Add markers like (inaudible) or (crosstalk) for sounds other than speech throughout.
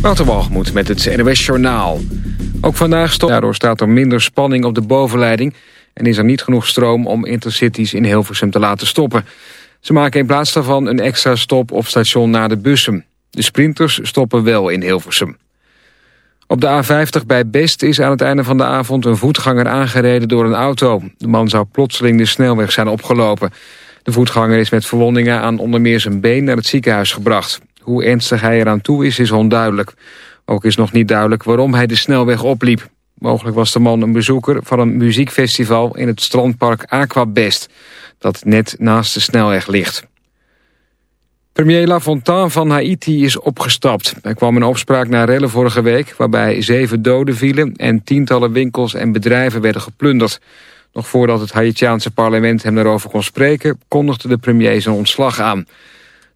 Waterwalgemoed met het NOS Journaal. Ook vandaag stopt. Daardoor staat er minder spanning op de bovenleiding... en is er niet genoeg stroom om intercities in Hilversum te laten stoppen. Ze maken in plaats daarvan een extra stop op station naar de bussen. De sprinters stoppen wel in Hilversum. Op de A50 bij Best is aan het einde van de avond een voetganger aangereden door een auto. De man zou plotseling de snelweg zijn opgelopen. De voetganger is met verwondingen aan onder meer zijn been naar het ziekenhuis gebracht. Hoe ernstig hij eraan toe is, is onduidelijk. Ook is nog niet duidelijk waarom hij de snelweg opliep. Mogelijk was de man een bezoeker van een muziekfestival in het strandpark Aquabest, dat net naast de snelweg ligt. Premier Lafontaine van Haiti is opgestapt. Er kwam een opspraak na rellen vorige week... waarbij zeven doden vielen en tientallen winkels en bedrijven werden geplunderd. Nog voordat het Haitiaanse parlement hem daarover kon spreken... kondigde de premier zijn ontslag aan.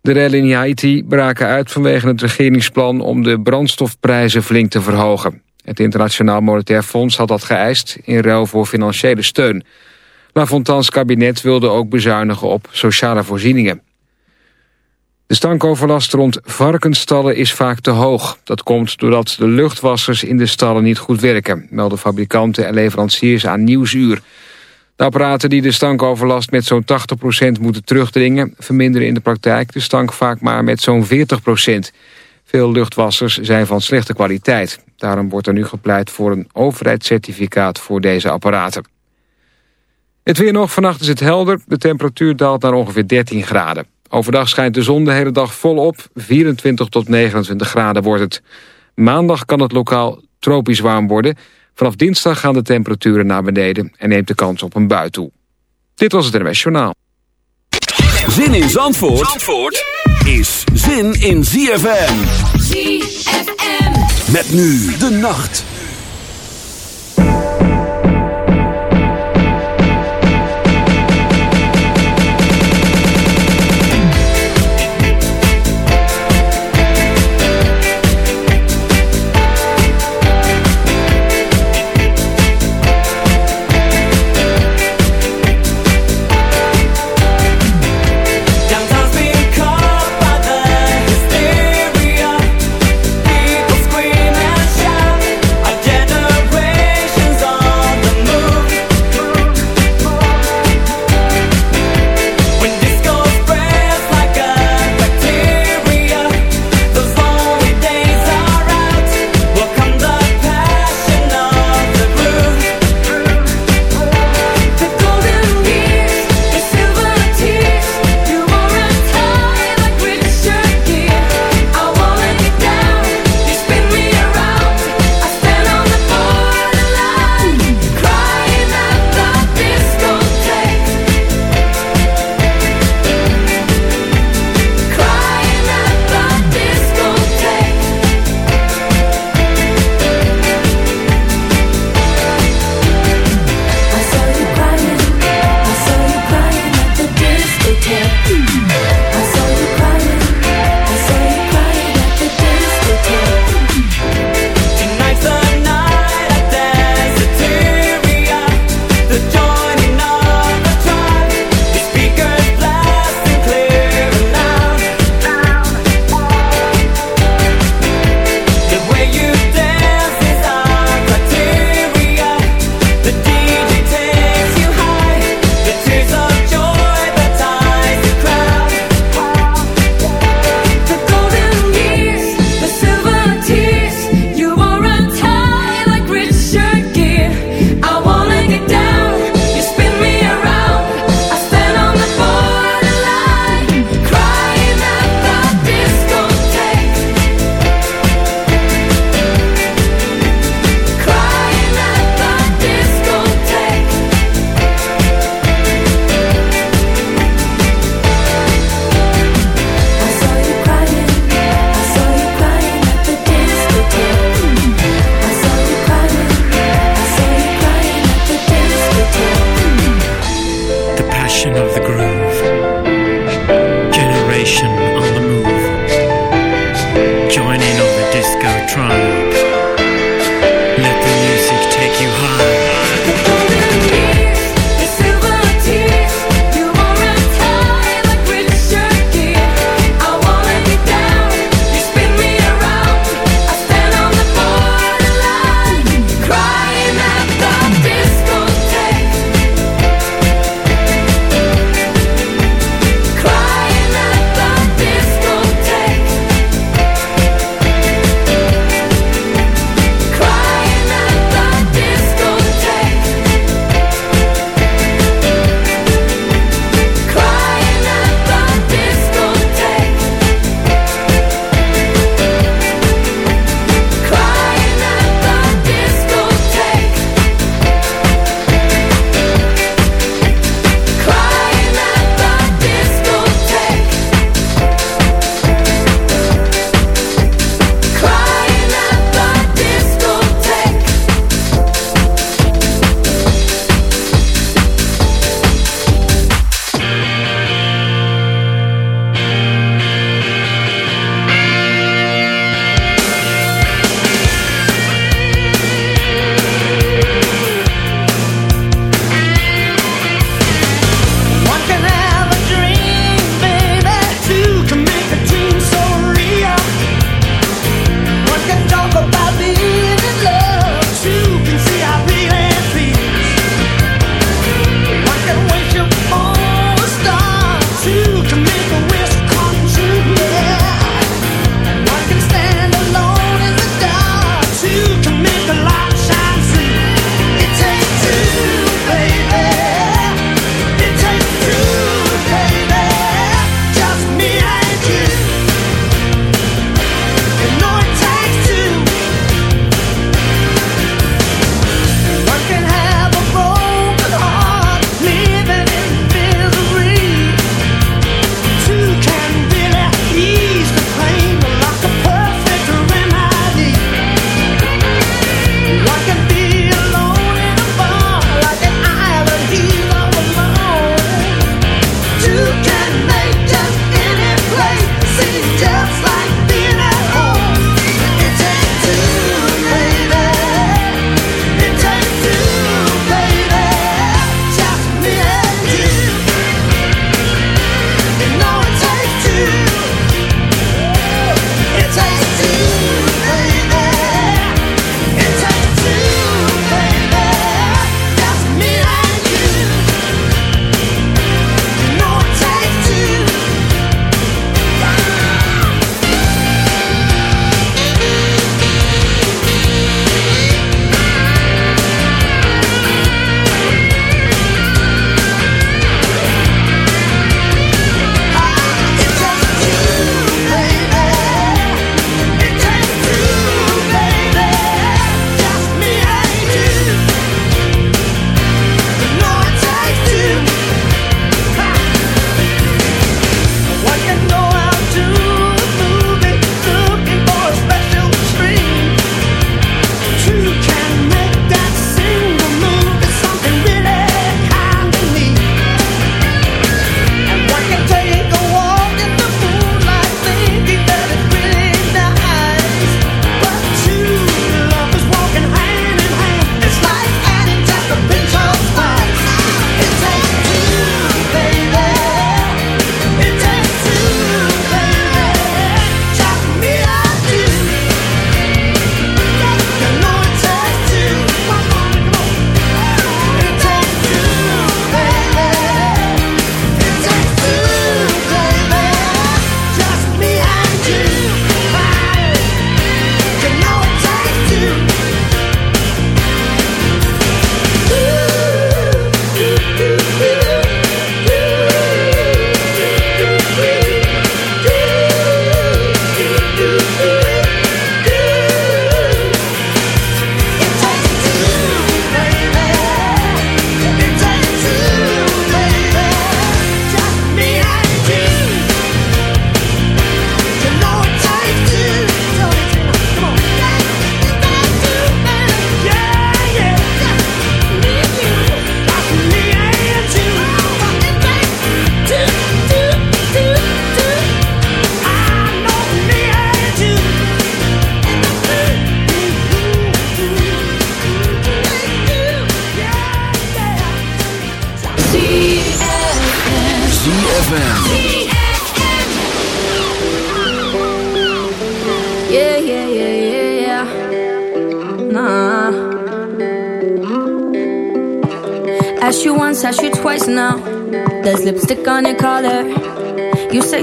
De rellen in Haiti braken uit vanwege het regeringsplan... om de brandstofprijzen flink te verhogen. Het Internationaal Monetair Fonds had dat geëist... in ruil voor financiële steun. Lafontaine's kabinet wilde ook bezuinigen op sociale voorzieningen. De stankoverlast rond varkensstallen is vaak te hoog. Dat komt doordat de luchtwassers in de stallen niet goed werken... melden fabrikanten en leveranciers aan Nieuwsuur. De apparaten die de stankoverlast met zo'n 80% moeten terugdringen... verminderen in de praktijk de stank vaak maar met zo'n 40%. Veel luchtwassers zijn van slechte kwaliteit. Daarom wordt er nu gepleit voor een overheidscertificaat voor deze apparaten. Het weer nog, vannacht is het helder. De temperatuur daalt naar ongeveer 13 graden. Overdag schijnt de zon de hele dag volop. 24 tot 29 graden wordt het. Maandag kan het lokaal tropisch warm worden. Vanaf dinsdag gaan de temperaturen naar beneden en neemt de kans op een bui toe. Dit was het NWS Journaal. Zin in Zandvoort, Zandvoort is zin in ZFM. ZFM. Met nu de nacht.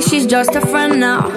She's just a friend now.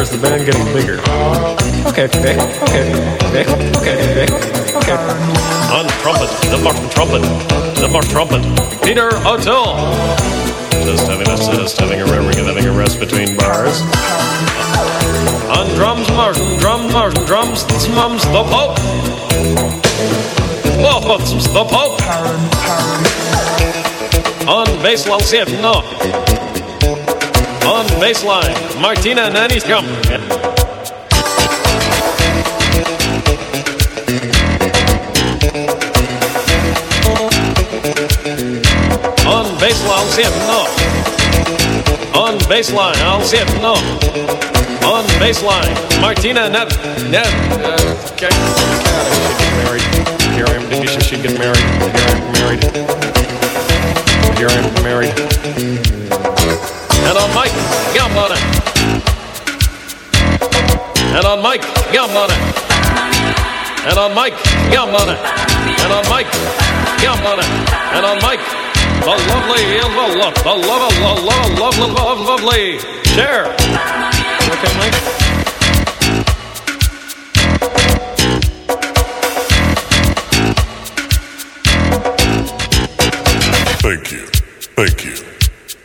or is the band getting bigger? Okay, okay, okay, okay, okay, okay. On trumpet, the bottom trumpet, the bottom trumpet, Peter O'Toole. Just having a just having a having a rest between bars. On drums, Martin, drums, Martin, drums, mums, the Pope. Oh, the Pope. On bass, I'll see it, no. Baseline, Martina Nanny's come. On baseline, it, no. On baseline, I'll it, no. On baseline, Martina. Ned. Uh, okay. God, Here I am. She get married. Here I am married. Here I am married. And on Mike Gambona. And on Mike Gambona. And on Mike Gambona. And on Mike Gambona. And on Mike, the lovely, the love, the love, the love, love, love, love, lovely. Share. Okay, Mike. Thank you. Thank you.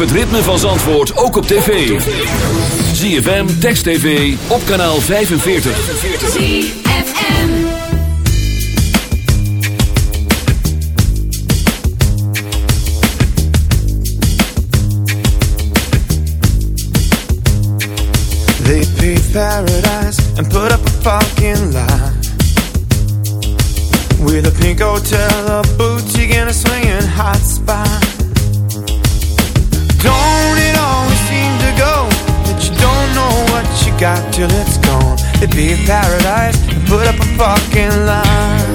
Het ritme van Zandvoort ook op tv. ZFM, Text TV, op kanaal 45. ZFM They paved paradise and put up a fucking lie With a pink hotel, a boutique and a swinging hot spot got till it's gone. They be a paradise and put up a fucking line.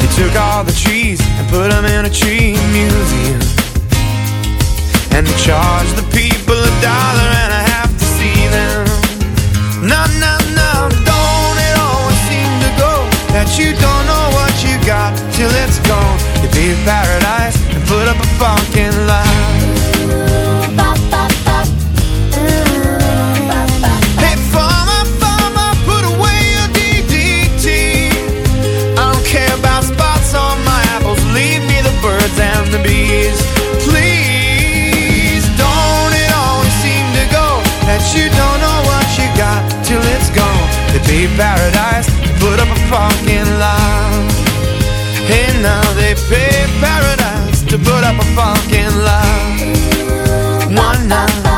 They took all the trees and put them in a tree museum. And they charged the people a dollar and a half to see them. No, no, no, don't it always seem to go That you don't know what you got till it's gone? You be in paradise and put up a fucking lie you don't know what you got till it's gone. To be paradise, put up a fucking lie. Hey, now they pay paradise To put up a fucking lie. One night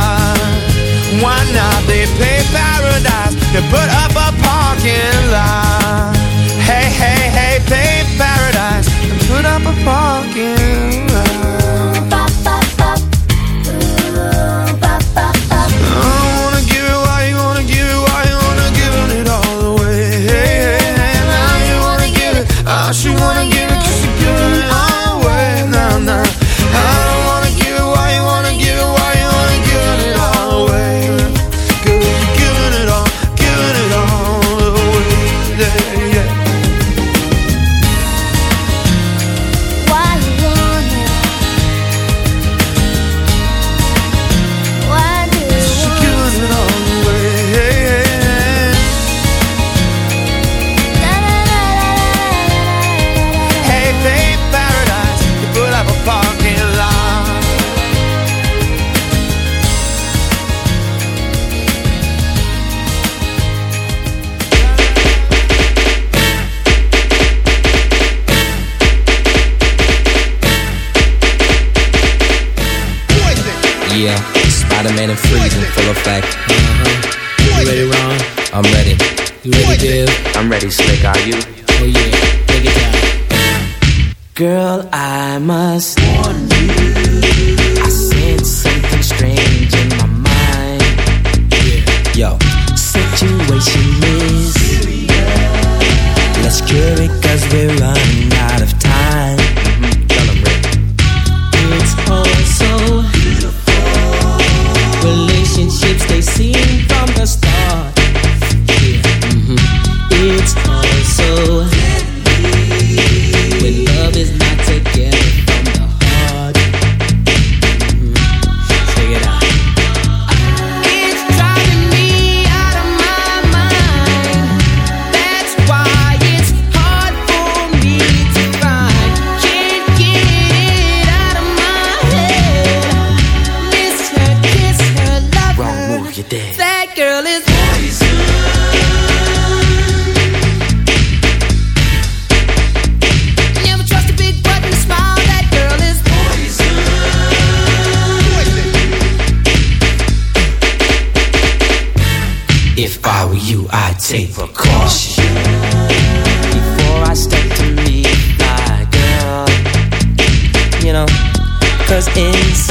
Why not? They pay paradise to put up a parking lot Hey, hey, hey, pay paradise and put up a parking You ready, Div? I'm ready, Slick. Are you? Oh yeah, take it down. Girl, I must warn you. I sense something strange in my mind. Yeah. Yo, situation is Let's cure it cause we're running out of time. Cause in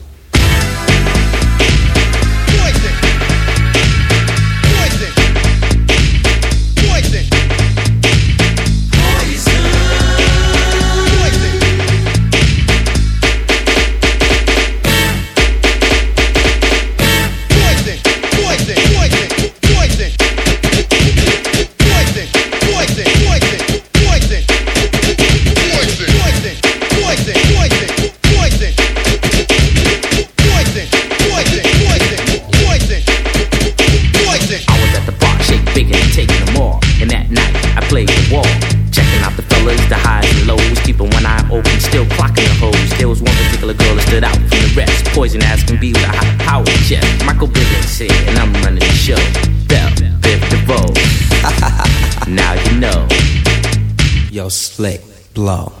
Stood out from the rest. Poison as can be with a high power chest. Michael Bivens here, and I'm running the show. Bell, Biv DeVoe. (laughs) now you know. Yo, slick, blow.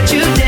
but you dance,